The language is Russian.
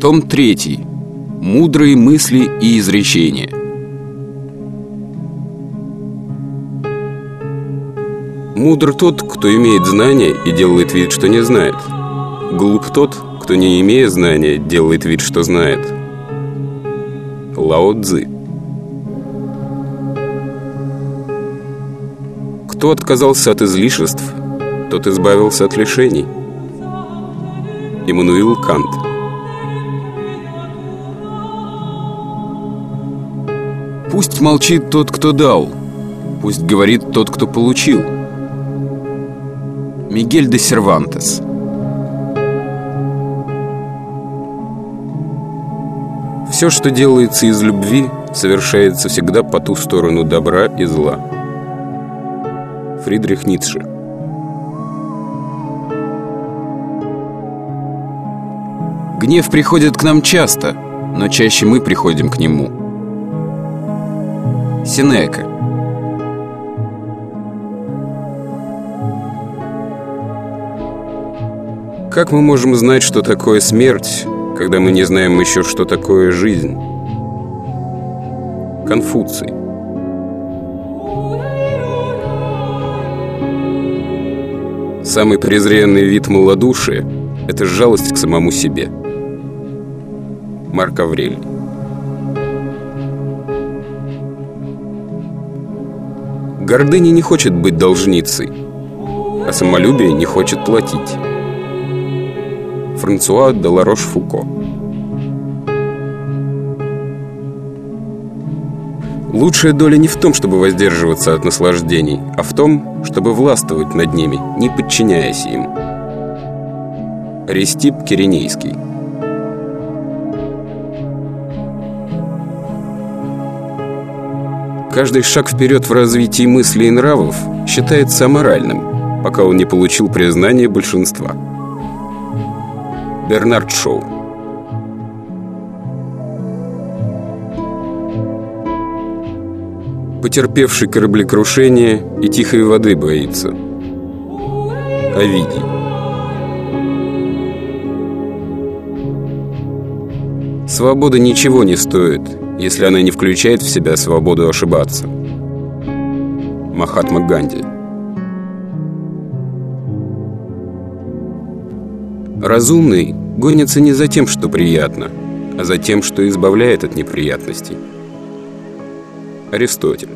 Том 3. Мудрые мысли и изречения. Мудр тот, кто имеет знания и делает вид, что не знает. Глуп тот, кто, не имея знания, делает вид, что знает. Лао Цзы. Кто отказался от излишеств, тот избавился от лишений. Иммануил Кант. Пусть молчит тот, кто дал, пусть говорит тот, кто получил. Мигель де Сервантес. Все, что делается из любви, совершается всегда по ту сторону добра и зла. Фридрих Ницше Гнев приходит к нам часто, но чаще мы приходим к нему. Синека Как мы можем знать, что такое смерть, когда мы не знаем еще, что такое жизнь? Конфуций Самый презренный вид малодушия – это жалость к самому себе. Марк Аврелий Гордыня не хочет быть должницей, а самолюбие не хочет платить. Франсуа де Ларош-Фуко Лучшая доля не в том, чтобы воздерживаться от наслаждений, а в том, чтобы властвовать над ними, не подчиняясь им. Рестип Киренейский Каждый шаг вперед в развитии мыслей и нравов считается аморальным, пока он не получил признание большинства. Бернард Шоу Потерпевший кораблекрушение и тихой воды боится. Овидий Свобода ничего не стоит, если она не включает в себя свободу ошибаться. Махатма Ганди Разумный гонится не за тем, что приятно, а за тем, что избавляет от неприятностей. Аристотель